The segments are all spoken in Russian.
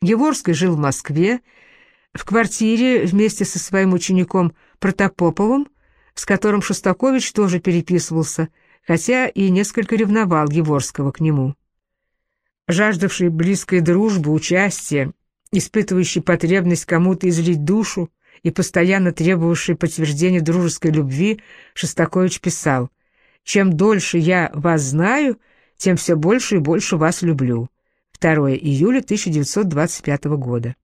Еворский жил в Москве, в квартире вместе со своим учеником Протопоповым, с которым Шостакович тоже переписывался, хотя и несколько ревновал Еворского к нему. Жаждавший близкой дружбы, участия, испытывающий потребность кому-то излить душу и постоянно требовавший подтверждения дружеской любви, Шостакович писал «Чем дольше я вас знаю, тем все больше и больше вас люблю». 2 июля 1925 года.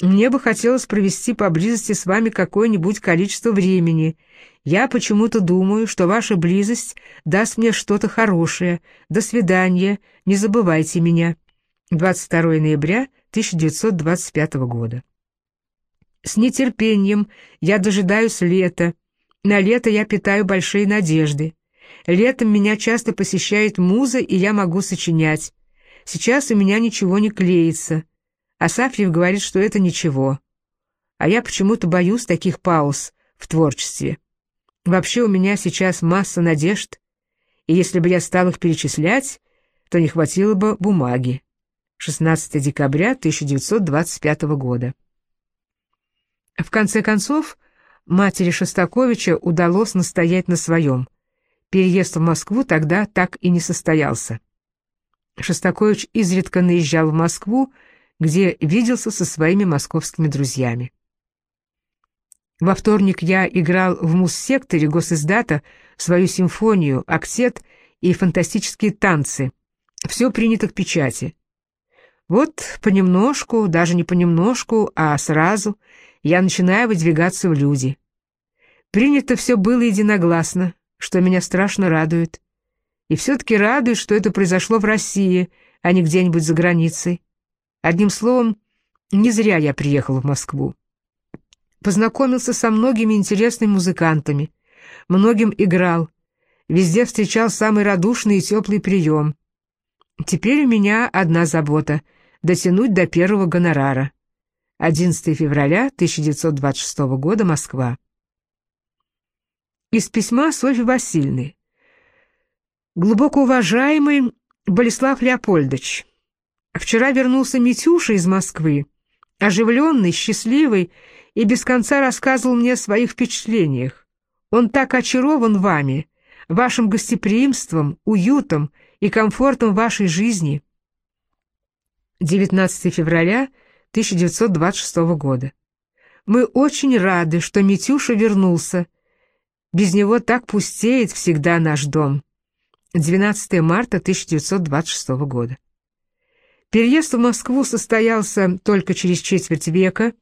Мне бы хотелось провести поблизости с вами какое-нибудь количество времени. Я почему-то думаю, что ваша близость даст мне что-то хорошее. До свидания. Не забывайте меня. 22 ноября 1925 года. С нетерпением я дожидаюсь лета. На лето я питаю большие надежды. Летом меня часто посещает муза, и я могу сочинять. Сейчас у меня ничего не клеится. Асафьев говорит, что это ничего. А я почему-то боюсь таких пауз в творчестве. Вообще у меня сейчас масса надежд, и если бы я стал их перечислять, то не хватило бы бумаги. 16 декабря 1925 года. В конце концов, матери Шостаковича удалось настоять на своем. Переезд в Москву тогда так и не состоялся. Шостакович изредка наезжал в Москву, где виделся со своими московскими друзьями. Во вторник я играл в муз-секторе госиздата свою симфонию, актет и фантастические танцы. Все принято к печати. Вот понемножку, даже не понемножку, а сразу я начинаю выдвигаться в люди. Принято все было единогласно, что меня страшно радует. И все-таки радует, что это произошло в России, а не где-нибудь за границей. Одним словом, не зря я приехал в Москву. Познакомился со многими интересными музыкантами, многим играл, везде встречал самый радушный и теплый прием. Теперь у меня одна забота — дотянуть до первого гонорара. 11 февраля 1926 года, Москва. Из письма Софьи Васильевны. Глубоко уважаемый Болеслав Леопольдович, вчера вернулся Митюша из Москвы, оживленный, счастливый, и без конца рассказывал мне о своих впечатлениях. Он так очарован вами, вашим гостеприимством, уютом и комфортом вашей жизни. 19 февраля 1926 года. Мы очень рады, что Митюша вернулся. Без него так пустеет всегда наш дом. 12 марта 1926 года. Переезд в Москву состоялся только через четверть века,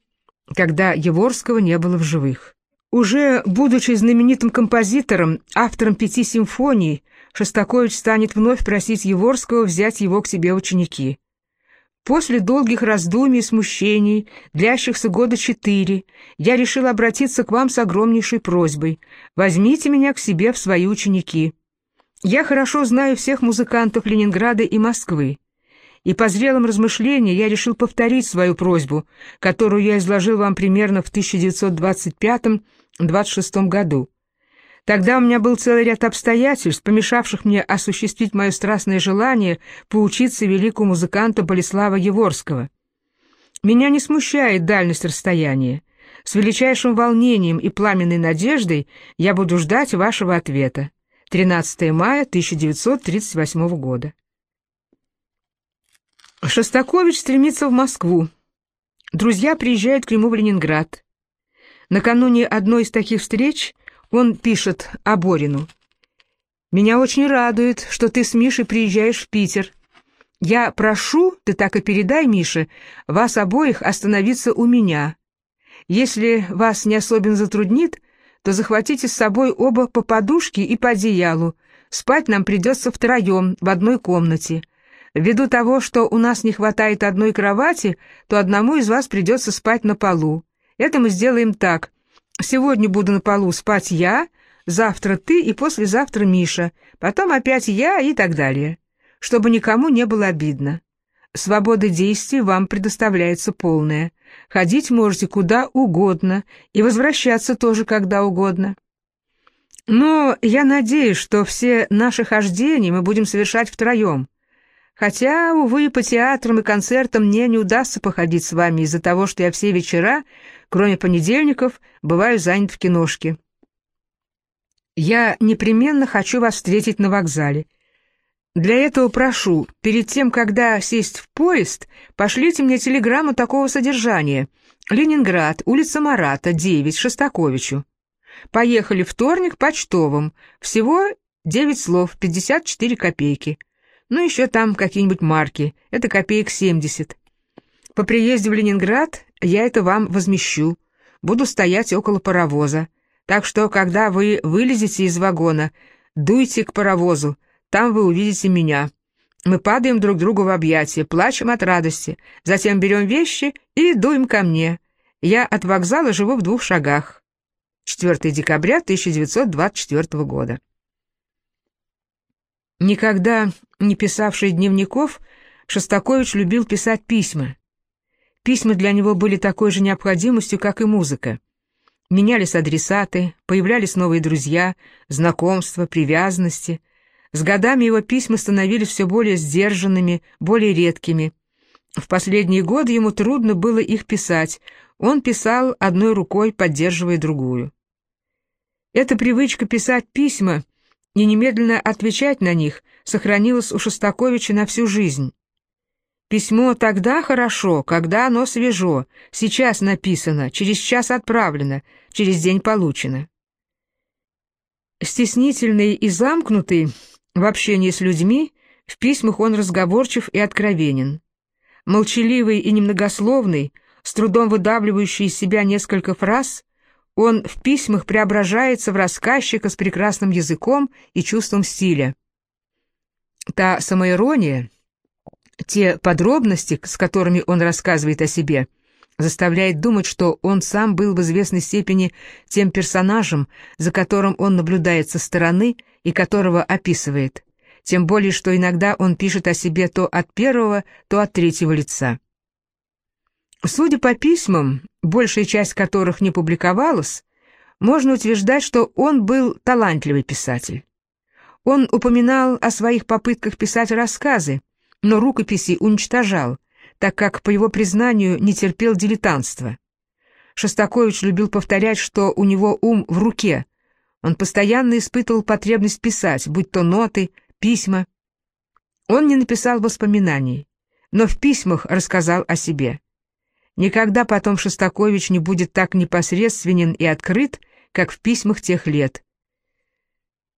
когда Еворского не было в живых. Уже будучи знаменитым композитором, автором пяти симфоний, Шостакович станет вновь просить Еворского взять его к себе ученики. После долгих раздумий и смущений, длящихся года четыре, я решил обратиться к вам с огромнейшей просьбой. Возьмите меня к себе в свои ученики. Я хорошо знаю всех музыкантов Ленинграда и Москвы, и по зрелым размышлениям я решил повторить свою просьбу, которую я изложил вам примерно в 1925-26 году. Тогда у меня был целый ряд обстоятельств, помешавших мне осуществить мое страстное желание поучиться великому музыканту Болеслава Еворского. Меня не смущает дальность расстояния. С величайшим волнением и пламенной надеждой я буду ждать вашего ответа. 13 мая 1938 года. Шостакович стремится в Москву. Друзья приезжают к нему в Ленинград. Накануне одной из таких встреч он пишет Аборину. «Меня очень радует, что ты с Мишей приезжаешь в Питер. Я прошу, ты так и передай Мише, вас обоих остановиться у меня. Если вас не особенно затруднит, то захватите с собой оба по подушке и по одеялу. Спать нам придется втроем, в одной комнате. Ввиду того, что у нас не хватает одной кровати, то одному из вас придется спать на полу. Это мы сделаем так. Сегодня буду на полу спать я, завтра ты и послезавтра Миша, потом опять я и так далее. Чтобы никому не было обидно. Свобода действий вам предоставляется полная. Ходить можете куда угодно и возвращаться тоже когда угодно. Но я надеюсь, что все наши хождения мы будем совершать втроем. Хотя, увы, по театрам и концертам мне не удастся походить с вами из-за того, что я все вечера, кроме понедельников, бываю занят в киношке. Я непременно хочу вас встретить на вокзале. Для этого прошу, перед тем, когда сесть в поезд, пошлите мне телеграмму такого содержания. Ленинград, улица Марата, 9, Шостаковичу. Поехали вторник почтовым. Всего 9 слов, 54 копейки. Ну, еще там какие-нибудь марки. Это копеек 70. По приезде в Ленинград я это вам возмещу. Буду стоять около паровоза. Так что, когда вы вылезете из вагона, дуйте к паровозу, там вы увидите меня. Мы падаем друг другу в объятия, плачем от радости, затем берем вещи и дуем ко мне. Я от вокзала живу в двух шагах. 4 декабря 1924 года. Никогда не писавший дневников, Шостакович любил писать письма. Письма для него были такой же необходимостью, как и музыка. Менялись адресаты, появлялись новые друзья, знакомства, привязанности. С годами его письма становились все более сдержанными, более редкими. В последние годы ему трудно было их писать, он писал одной рукой, поддерживая другую. Эта привычка писать письма и немедленно отвечать на них сохранилась у Шостаковича на всю жизнь. Письмо тогда хорошо, когда оно свежо, сейчас написано, через час отправлено, через день получено. Стеснительный и замкнутый в общении с людьми, в письмах он разговорчив и откровенен. Молчаливый и немногословный, с трудом выдавливающий из себя несколько фраз, он в письмах преображается в рассказчика с прекрасным языком и чувством стиля. Та самоирония, те подробности, с которыми он рассказывает о себе, заставляет думать, что он сам был в известной степени тем персонажем, за которым он наблюдает со стороны и которого описывает, тем более, что иногда он пишет о себе то от первого, то от третьего лица. Судя по письмам, большая часть которых не публиковалась, можно утверждать, что он был талантливый писатель. Он упоминал о своих попытках писать рассказы, но рукописи уничтожал, так как, по его признанию, не терпел дилетантства. Шостакович любил повторять, что у него ум в руке. Он постоянно испытывал потребность писать, будь то ноты, письма. Он не написал воспоминаний, но в письмах рассказал о себе. Никогда потом Шостакович не будет так непосредственен и открыт, как в письмах тех лет.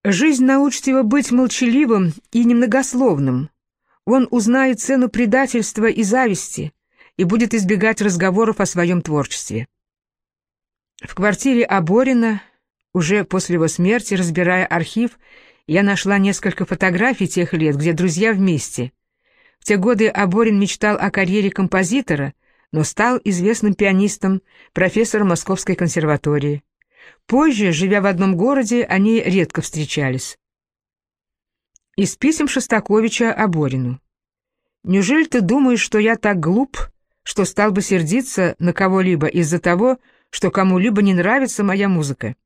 Жизнь научит его быть молчаливым и немногословным, он узнает цену предательства и зависти и будет избегать разговоров о своем творчестве. В квартире Аборина, уже после его смерти, разбирая архив, я нашла несколько фотографий тех лет, где друзья вместе. В те годы Аборин мечтал о карьере композитора, но стал известным пианистом, профессором Московской консерватории. Позже, живя в одном городе, они редко встречались. Из писем Шостаковича Аборину. «Неужели ты думаешь, что я так глуп, что стал бы сердиться на кого-либо из-за того, что кому-либо не нравится моя музыка?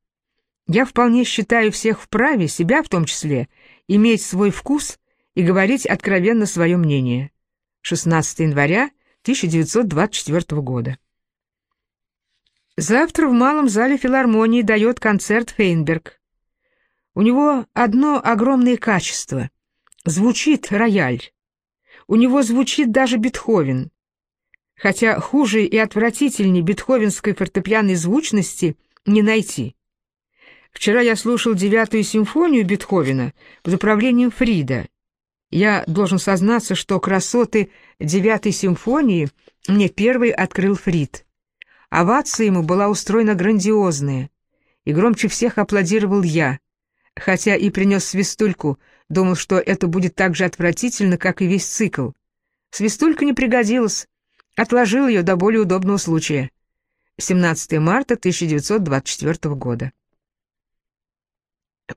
Я вполне считаю всех вправе, себя в том числе, иметь свой вкус и говорить откровенно свое мнение». 16 января 1924 года. Завтра в Малом зале филармонии дает концерт Фейнберг. У него одно огромное качество. Звучит рояль. У него звучит даже Бетховен. Хотя хуже и отвратительнее бетховенской фортепианной звучности не найти. Вчера я слушал девятую симфонию Бетховена под управлением Фрида. Я должен сознаться, что красоты девятой симфонии мне первый открыл Фрид. Овация ему была устроена грандиозная, и громче всех аплодировал я — хотя и принес свистульку, думал, что это будет так же отвратительно, как и весь цикл. Свистулька не пригодилась, отложил ее до более удобного случая. 17 марта 1924 года.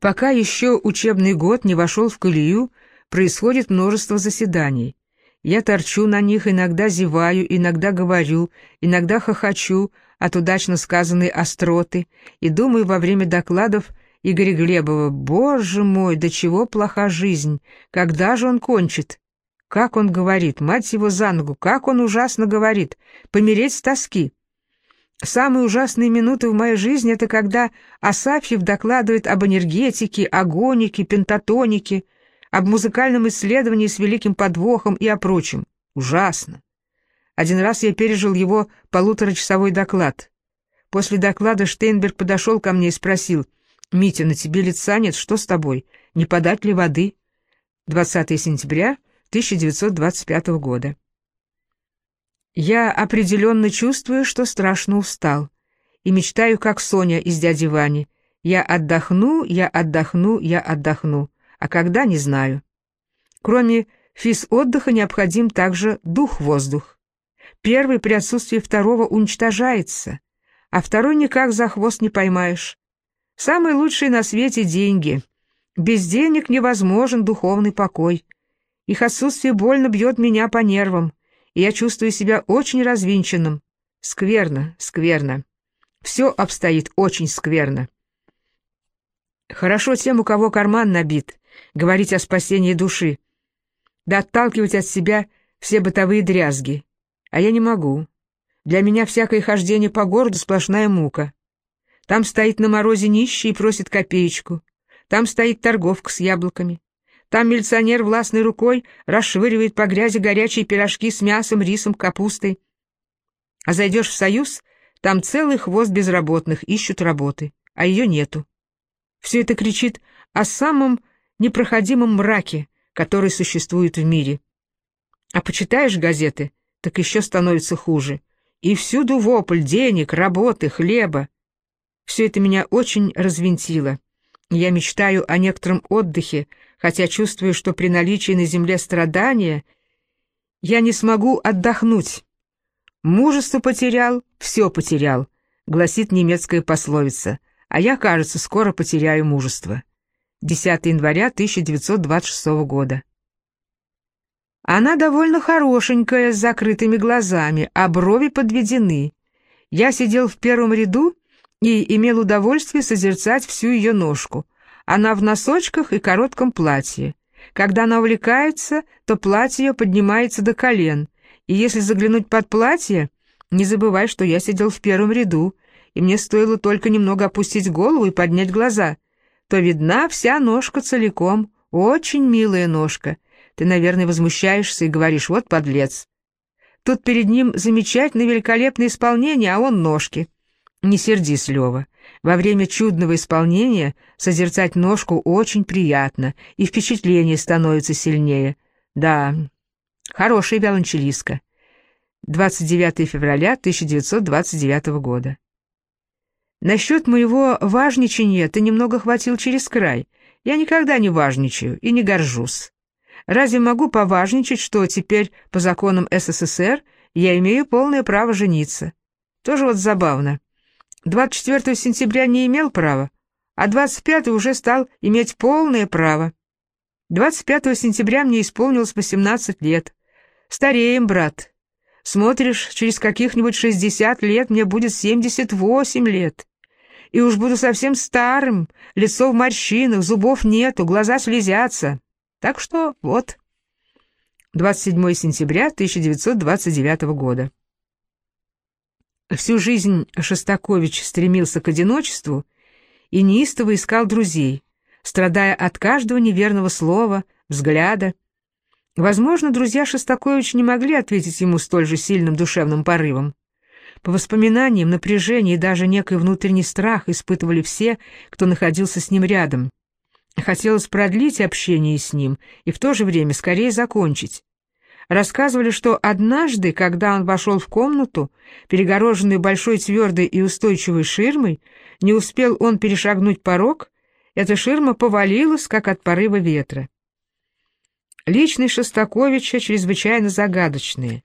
Пока еще учебный год не вошел в колею, происходит множество заседаний. Я торчу на них, иногда зеваю, иногда говорю, иногда хохочу от удачно сказанной остроты и думаю во время докладов Игоря Глебова, «Боже мой, до чего плоха жизнь! Когда же он кончит?» Как он говорит, мать его за ногу, как он ужасно говорит, помереть с тоски. Самые ужасные минуты в моей жизни — это когда Асафьев докладывает об энергетике, агонике, пентатонике, об музыкальном исследовании с великим подвохом и о прочем. Ужасно. Один раз я пережил его полуторачасовой доклад. После доклада Штейнберг подошел ко мне и спросил, «Митя, на тебе лица нет, что с тобой? Не подать ли воды?» 20 сентября 1925 года. Я определенно чувствую, что страшно устал, и мечтаю, как Соня из «Дяди Вани». Я отдохну, я отдохну, я отдохну, а когда — не знаю. Кроме физ отдыха необходим также дух-воздух. Первый при отсутствии второго уничтожается, а второй никак за хвост не поймаешь. Самые лучшие на свете деньги. Без денег невозможен духовный покой. Их отсутствие больно бьет меня по нервам, и я чувствую себя очень развинченным. Скверно, скверно. Все обстоит очень скверно. Хорошо тем, у кого карман набит, говорить о спасении души, да отталкивать от себя все бытовые дрязги. А я не могу. Для меня всякое хождение по городу сплошная мука. Там стоит на морозе нищий и просит копеечку. Там стоит торговка с яблоками. Там милиционер властной рукой расшвыривает по грязи горячие пирожки с мясом, рисом, капустой. А зайдешь в союз, там целый хвост безработных ищут работы, а ее нету. Все это кричит о самом непроходимом мраке, который существует в мире. А почитаешь газеты, так еще становится хуже. И всюду вопль денег, работы, хлеба. Все это меня очень развинтило. Я мечтаю о некотором отдыхе, хотя чувствую, что при наличии на земле страдания я не смогу отдохнуть. Мужество потерял, все потерял, гласит немецкая пословица, а я, кажется, скоро потеряю мужество. 10 января 1926 года. Она довольно хорошенькая, с закрытыми глазами, а брови подведены. Я сидел в первом ряду и имел удовольствие созерцать всю ее ножку — она в носочках и коротком платье. Когда она увлекается, то платье ее поднимается до колен, и если заглянуть под платье, не забывай, что я сидел в первом ряду, и мне стоило только немного опустить голову и поднять глаза, то видна вся ножка целиком, очень милая ножка. Ты, наверное, возмущаешься и говоришь, вот подлец. Тут перед ним замечательное великолепное исполнение, а он ножки. Не сердись, Лева. Во время чудного исполнения созерцать ножку очень приятно, и впечатление становится сильнее. Да, хорошая виолончелистка. 29 февраля 1929 года. Насчет моего важничания ты немного хватил через край. Я никогда не важничаю и не горжусь. Разве могу поважничать, что теперь по законам СССР я имею полное право жениться? Тоже вот забавно. 24 сентября не имел права, а 25 уже стал иметь полное право. 25 сентября мне исполнилось 18 лет. Стареем, брат. Смотришь, через каких-нибудь 60 лет мне будет 78 лет. И уж буду совсем старым, лицо в морщинах, зубов нету, глаза слезятся. Так что вот. 27 сентября 1929 года. Всю жизнь Шостакович стремился к одиночеству и неистово искал друзей, страдая от каждого неверного слова, взгляда. Возможно, друзья Шостаковича не могли ответить ему столь же сильным душевным порывом. По воспоминаниям, напряжение и даже некий внутренний страх испытывали все, кто находился с ним рядом. Хотелось продлить общение с ним и в то же время скорее закончить рассказывали, что однажды, когда он вошел в комнату, перегороженную большой твердой и устойчивой ширмой, не успел он перешагнуть порог, эта ширма повалилась, как от порыва ветра. Личность Шостаковича чрезвычайно загадочная.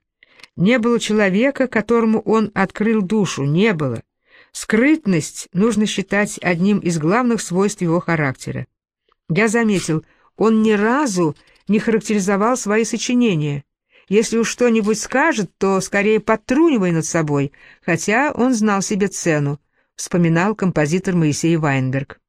Не было человека, которому он открыл душу, не было. Скрытность нужно считать одним из главных свойств его характера. Я заметил, он ни разу не характеризовал свои сочинения. Если уж что-нибудь скажет, то скорее подтрунивай над собой, хотя он знал себе цену, вспоминал композитор Моисей Вайнберг.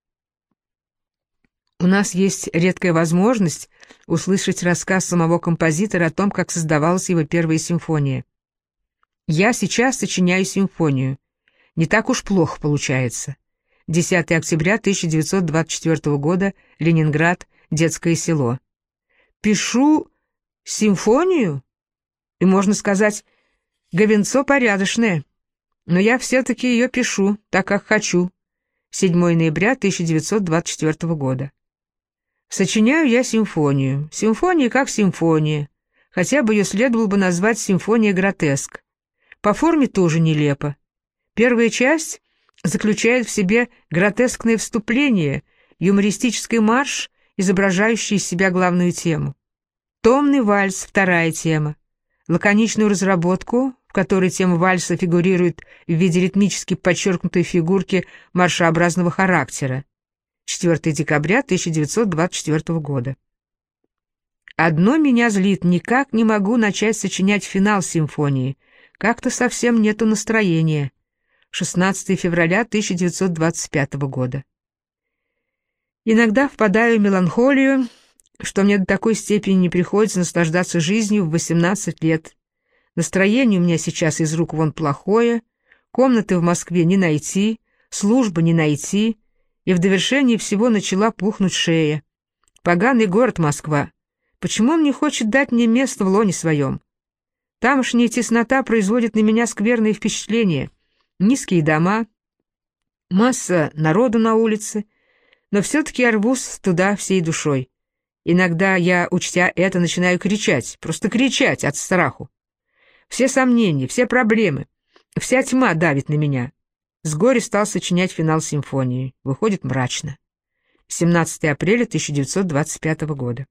У нас есть редкая возможность услышать рассказ самого композитора о том, как создавалась его первая симфония. Я сейчас сочиняю симфонию. Не так уж плохо получается. 10 октября 1924 года, Ленинград, детское село. Пишу симфонию? И, можно сказать, говенцо порядочное. Но я все-таки ее пишу, так как хочу. 7 ноября 1924 года. Сочиняю я симфонию. Симфония как симфония. Хотя бы ее следовало бы назвать симфония гротеск. По форме тоже нелепо. Первая часть заключает в себе гротескное вступление, юмористический марш, изображающий из себя главную тему. Томный вальс — вторая тема. Лаконичную разработку, в которой тема вальса фигурирует в виде ритмически подчеркнутой фигурки маршеобразного характера. 4 декабря 1924 года. Одно меня злит, никак не могу начать сочинять финал симфонии. Как-то совсем нету настроения. 16 февраля 1925 года. Иногда впадаю в меланхолию, что мне до такой степени не приходится наслаждаться жизнью в 18 лет. Настроение у меня сейчас из рук вон плохое, комнаты в Москве не найти, службы не найти, и в довершении всего начала пухнуть шея. Поганый город Москва. Почему он не хочет дать мне место в лоне своем? Тамошняя теснота производит на меня скверные впечатления. Низкие дома, масса народу на улице, но все-таки я рвусь туда всей душой. Иногда я, учтя это, начинаю кричать, просто кричать от страху. Все сомнения, все проблемы, вся тьма давит на меня. С горя стал сочинять финал симфонии. Выходит мрачно. 17 апреля 1925 года.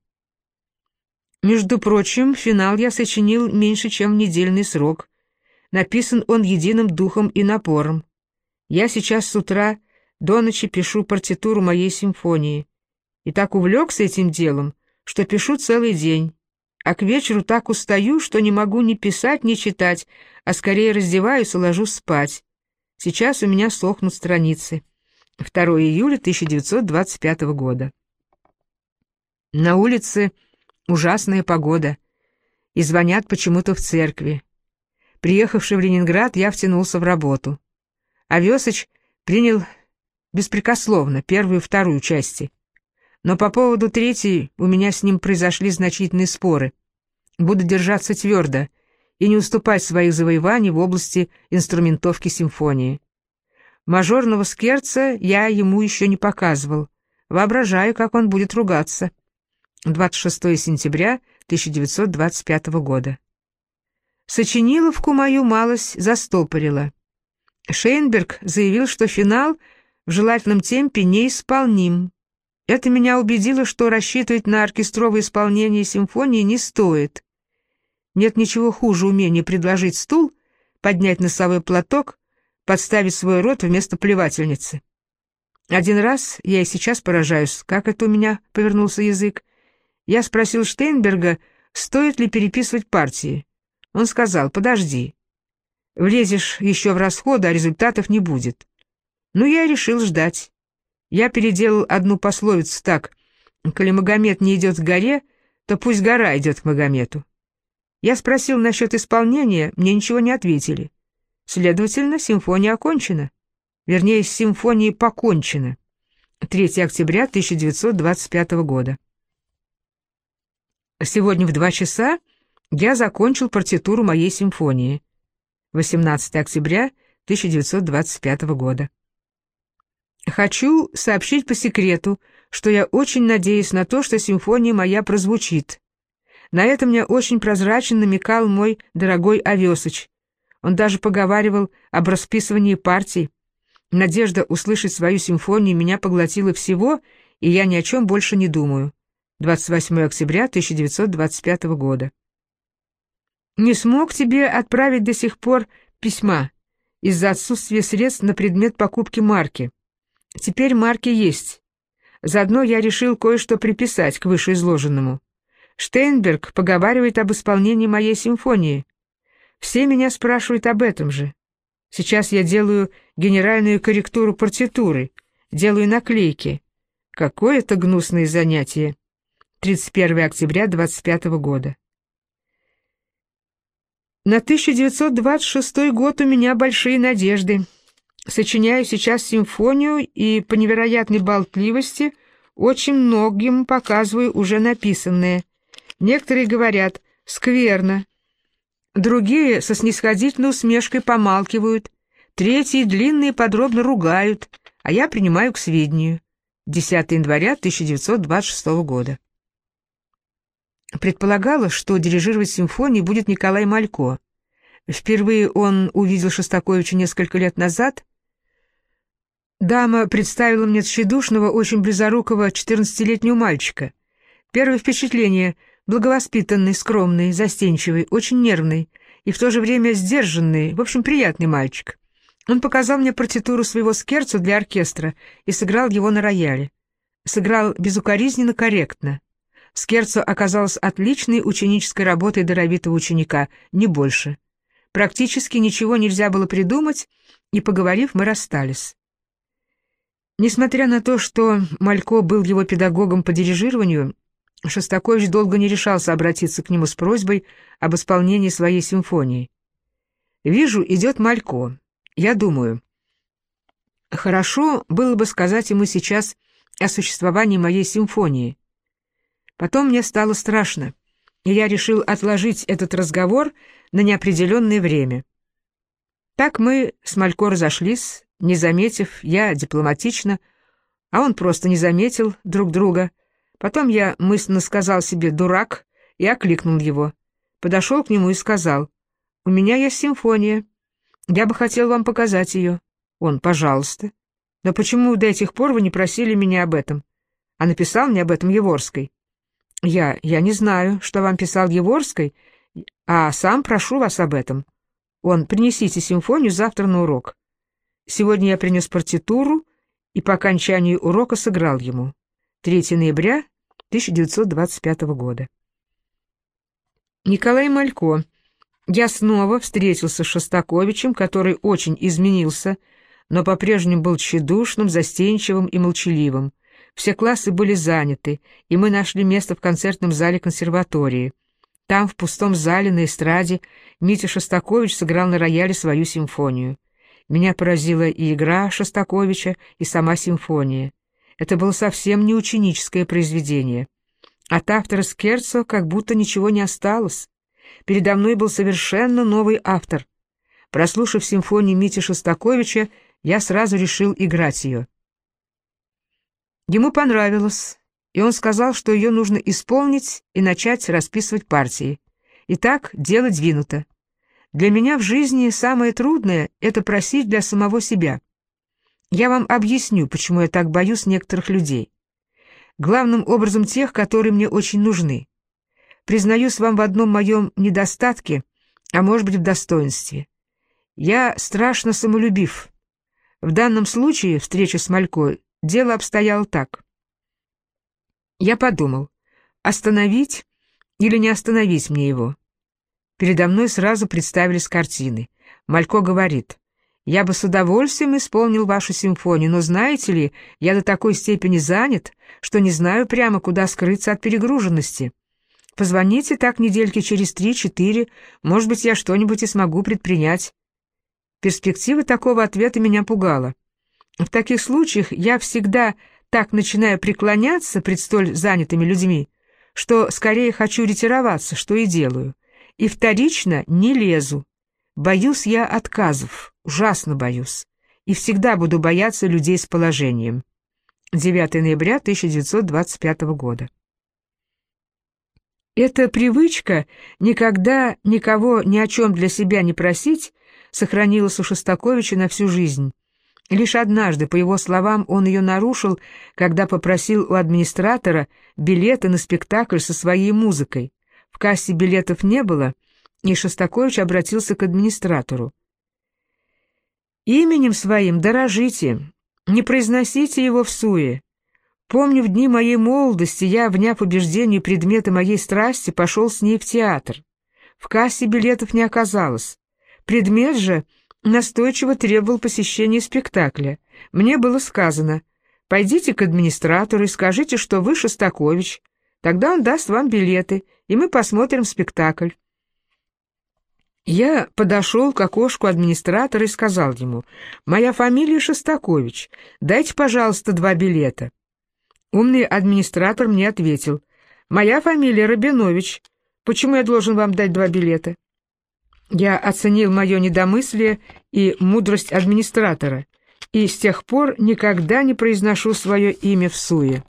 Между прочим, финал я сочинил меньше, чем недельный срок. Написан он единым духом и напором. Я сейчас с утра до ночи пишу партитуру моей симфонии. И так увлекся этим делом, что пишу целый день. А к вечеру так устаю, что не могу ни писать, ни читать, а скорее раздеваюсь и ложусь спать. Сейчас у меня сохнут страницы. 2 июля 1925 года. На улице ужасная погода. И звонят почему-то в церкви. Приехавший в Ленинград, я втянулся в работу. А Весыч принял беспрекословно первую и вторую части. Но по поводу третьей у меня с ним произошли значительные споры. Буду держаться твердо — и не уступать своих завоеваний в области инструментовки симфонии. Мажорного скерца я ему еще не показывал. Воображаю, как он будет ругаться. 26 сентября 1925 года. Сочиниловку мою малость застопорила. Шейнберг заявил, что финал в желательном темпе неисполним. Это меня убедило, что рассчитывать на оркестровое исполнение симфонии не стоит. Нет ничего хуже умения предложить стул, поднять носовой платок, подставить свой рот вместо плевательницы. Один раз, я и сейчас поражаюсь, как это у меня повернулся язык, я спросил Штейнберга, стоит ли переписывать партии. Он сказал, подожди. Влезешь еще в расходы, а результатов не будет. Ну, я решил ждать. Я переделал одну пословицу так, «Коли Магомед не идет к горе, то пусть гора идет к Магомету». Я спросил насчет исполнения, мне ничего не ответили. Следовательно, симфония окончена. Вернее, с симфонией покончена. 3 октября 1925 года. Сегодня в два часа я закончил партитуру моей симфонии. 18 октября 1925 года. Хочу сообщить по секрету, что я очень надеюсь на то, что симфония моя прозвучит. На это мне очень прозрачно намекал мой дорогой Овесыч. Он даже поговаривал об расписывании партий. Надежда услышать свою симфонию меня поглотила всего, и я ни о чем больше не думаю. 28 октября 1925 года. Не смог тебе отправить до сих пор письма из-за отсутствия средств на предмет покупки марки. Теперь марки есть. Заодно я решил кое-что приписать к вышеизложенному. Штейнберг поговаривает об исполнении моей симфонии. Все меня спрашивают об этом же. Сейчас я делаю генеральную корректуру партитуры, делаю наклейки. Какое это гнусное занятие. 31 октября 25 года. На 1926 год у меня большие надежды. Сочиняю сейчас симфонию и по невероятной болтливости очень многим показываю уже написанное. Некоторые говорят «скверно», другие со снисходительной усмешкой помалкивают, третьи длинные подробно ругают, а я принимаю к сведению. 10 января 1926 года. Предполагалось, что дирижировать симфонией будет Николай Малько. Впервые он увидел Шостаковича несколько лет назад. Дама представила мне тщедушного, очень близорукого 14-летнего мальчика. Первое впечатление — благовоспитанный, скромный, застенчивый, очень нервный и в то же время сдержанный, в общем, приятный мальчик. Он показал мне партитуру своего скерцу для оркестра и сыграл его на рояле. Сыграл безукоризненно корректно. Скерцо оказалось отличной ученической работой даровитого ученика, не больше. Практически ничего нельзя было придумать, и, поговорив, мы расстались. Несмотря на то, что Малько был его педагогом по дирижированию, Шостакович долго не решался обратиться к нему с просьбой об исполнении своей симфонии. «Вижу, идет Малько. Я думаю, хорошо было бы сказать ему сейчас о существовании моей симфонии. Потом мне стало страшно, и я решил отложить этот разговор на неопределенное время. Так мы с Малько разошлись, не заметив, я дипломатично, а он просто не заметил друг друга. Потом я мысленно сказал себе «дурак» и окликнул его. Подошел к нему и сказал «У меня есть симфония». Я бы хотел вам показать ее. Он, пожалуйста. Но почему до этих пор вы не просили меня об этом? А написал мне об этом Еворской. Я, я не знаю, что вам писал Еворской, а сам прошу вас об этом. Он, принесите симфонию завтра на урок. Сегодня я принес партитуру и по окончании урока сыграл ему. 3 ноября 1925 года. Николай Малько я снова встретился с Шостаковичем, который очень изменился, но по-прежнему был тщедушным, застенчивым и молчаливым. Все классы были заняты, и мы нашли место в концертном зале консерватории. Там, в пустом зале на эстраде, Митя Шостакович сыграл на рояле свою симфонию. Меня поразила и игра Шостаковича, и сама симфония. Это было совсем не ученическое произведение. От автора Скерцо как будто ничего не осталось. Передо мной был совершенно новый автор. Прослушав симфонию Мити Шостаковича, я сразу решил играть ее. Ему понравилось, и он сказал, что ее нужно исполнить и начать расписывать партии. Итак, дело двинуто. Для меня в жизни самое трудное — это просить для самого себя. Я вам объясню, почему я так боюсь некоторых людей. Главным образом тех, которые мне очень нужны. Признаюсь вам в одном моем недостатке, а может быть в достоинстве. Я страшно самолюбив. В данном случае, встреча с Малько, дело обстояло так. Я подумал, остановить или не остановить мне его. Передо мной сразу представились картины. Малько говорит, «Я бы с удовольствием исполнил вашу симфонию, но знаете ли, я до такой степени занят, что не знаю прямо, куда скрыться от перегруженности. Позвоните так недельки через три-четыре, может быть, я что-нибудь и смогу предпринять. Перспектива такого ответа меня пугала. В таких случаях я всегда так начинаю преклоняться пред столь занятыми людьми, что скорее хочу ретироваться, что и делаю. И вторично не лезу. Боюсь я отказов, ужасно боюсь. И всегда буду бояться людей с положением. 9 ноября 1925 года. Эта привычка никогда никого ни о чем для себя не просить сохранилась у Шостаковича на всю жизнь. Лишь однажды, по его словам, он ее нарушил, когда попросил у администратора билеты на спектакль со своей музыкой. Кассе билетов не было, и Шостакович обратился к администратору. «Именем своим дорожите, не произносите его в суе. Помню, в дни моей молодости я, вняв убеждению предмета моей страсти, пошел с ней в театр. В кассе билетов не оказалось. Предмет же настойчиво требовал посещения спектакля. Мне было сказано, Пойдите к администратору и скажите, что вы Шостакович. Тогда он даст вам билеты, и мы посмотрим спектакль. Я подошел к окошку администратора и сказал ему, «Моя фамилия Шостакович, дайте, пожалуйста, два билета». Умный администратор мне ответил, «Моя фамилия Рабинович, почему я должен вам дать два билета?» Я оценил мое недомыслие и мудрость администратора, и с тех пор никогда не произношу свое имя в суе.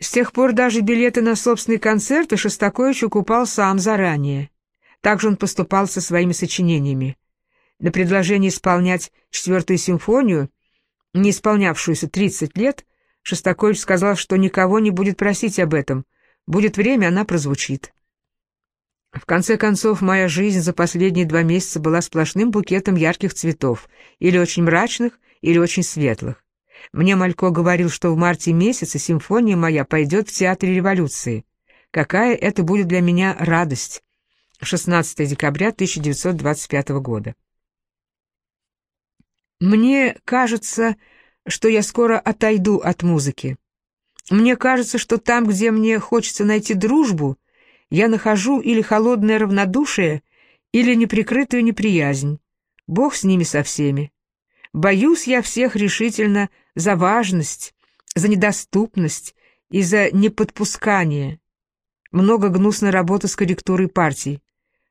С тех пор даже билеты на собственные концерты Шостакович укупал сам заранее. Также он поступал со своими сочинениями. На предложение исполнять четвертую симфонию, не исполнявшуюся 30 лет, Шостакович сказал, что никого не будет просить об этом. Будет время, она прозвучит. В конце концов, моя жизнь за последние два месяца была сплошным букетом ярких цветов, или очень мрачных, или очень светлых. Мне Малько говорил, что в марте месяце симфония моя пойдет в Театре революции. Какая это будет для меня радость. 16 декабря 1925 года. Мне кажется, что я скоро отойду от музыки. Мне кажется, что там, где мне хочется найти дружбу, я нахожу или холодное равнодушие, или неприкрытую неприязнь. Бог с ними со всеми. Боюсь я всех решительно за важность, за недоступность и за неподпускание. Много гнусной работы с корректурой партий.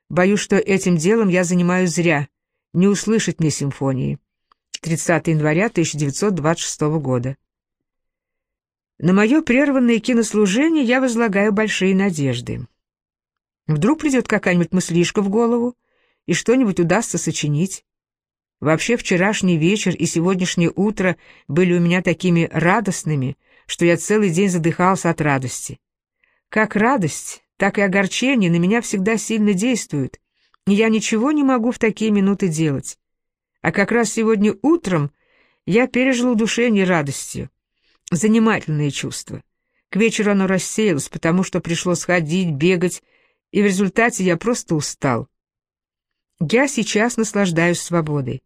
Боюсь, что этим делом я занимаюсь зря. Не услышать мне симфонии. 30 января 1926 года. На мое прерванное кинослужение я возлагаю большие надежды. Вдруг придет какая-нибудь мыслишка в голову, и что-нибудь удастся сочинить. Вообще вчерашний вечер и сегодняшнее утро были у меня такими радостными, что я целый день задыхался от радости. Как радость, так и огорчение на меня всегда сильно действуют, и я ничего не могу в такие минуты делать. А как раз сегодня утром я пережил удушение радостью. Занимательные чувства. К вечеру оно рассеялось, потому что пришлось ходить, бегать и в результате я просто устал. Я сейчас наслаждаюсь свободой.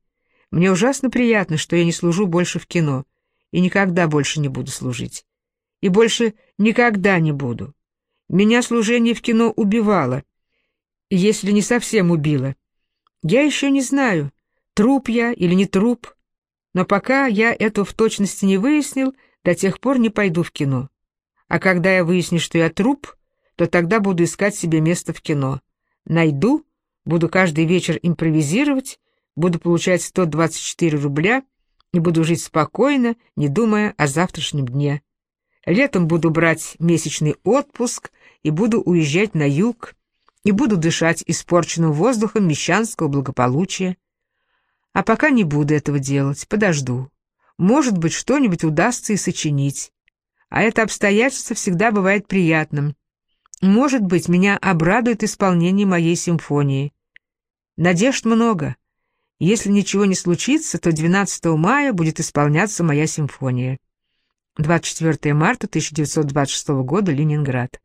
Мне ужасно приятно, что я не служу больше в кино, и никогда больше не буду служить. И больше никогда не буду. Меня служение в кино убивало, если не совсем убило. Я еще не знаю, труп я или не труп, но пока я это в точности не выяснил, до тех пор не пойду в кино. А когда я выясню, что я труп, то тогда буду искать себе место в кино. Найду, буду каждый вечер импровизировать, буду получать 124 рубля и буду жить спокойно, не думая о завтрашнем дне. Летом буду брать месячный отпуск и буду уезжать на юг, и буду дышать испорченным воздухом мещанского благополучия. А пока не буду этого делать, подожду. Может быть, что-нибудь удастся и сочинить. А это обстоятельство всегда бывает приятным. Может быть, меня обрадует исполнение моей симфонии. Надежд много. Если ничего не случится, то 12 мая будет исполняться моя симфония. 24 марта 1926 года, Ленинград.